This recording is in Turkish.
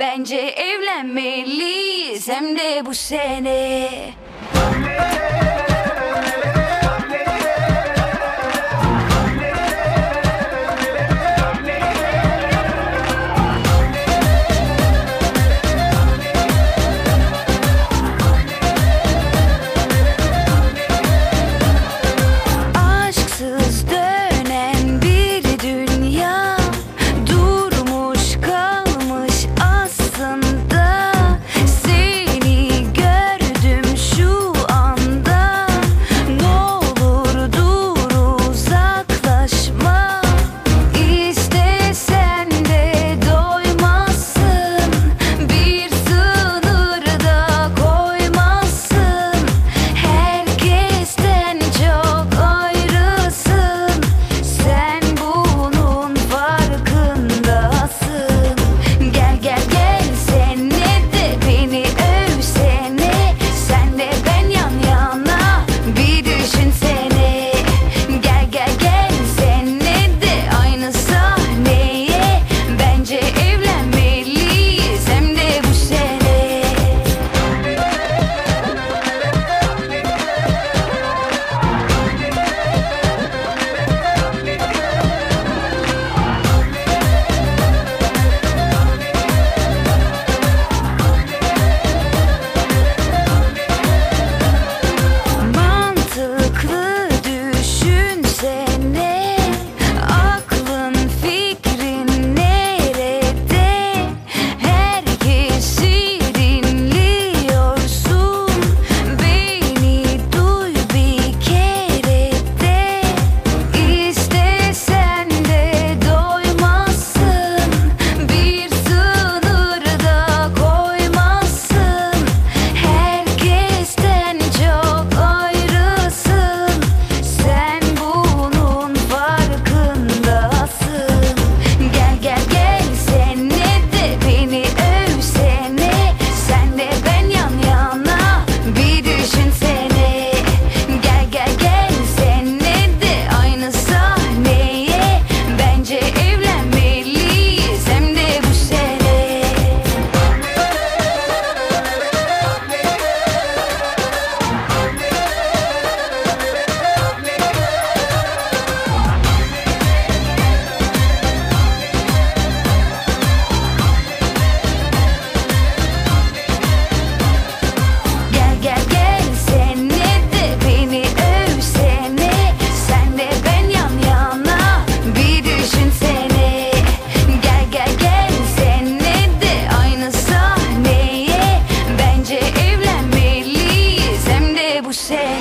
Bence evlenmeliyiz hem de bu sene pusé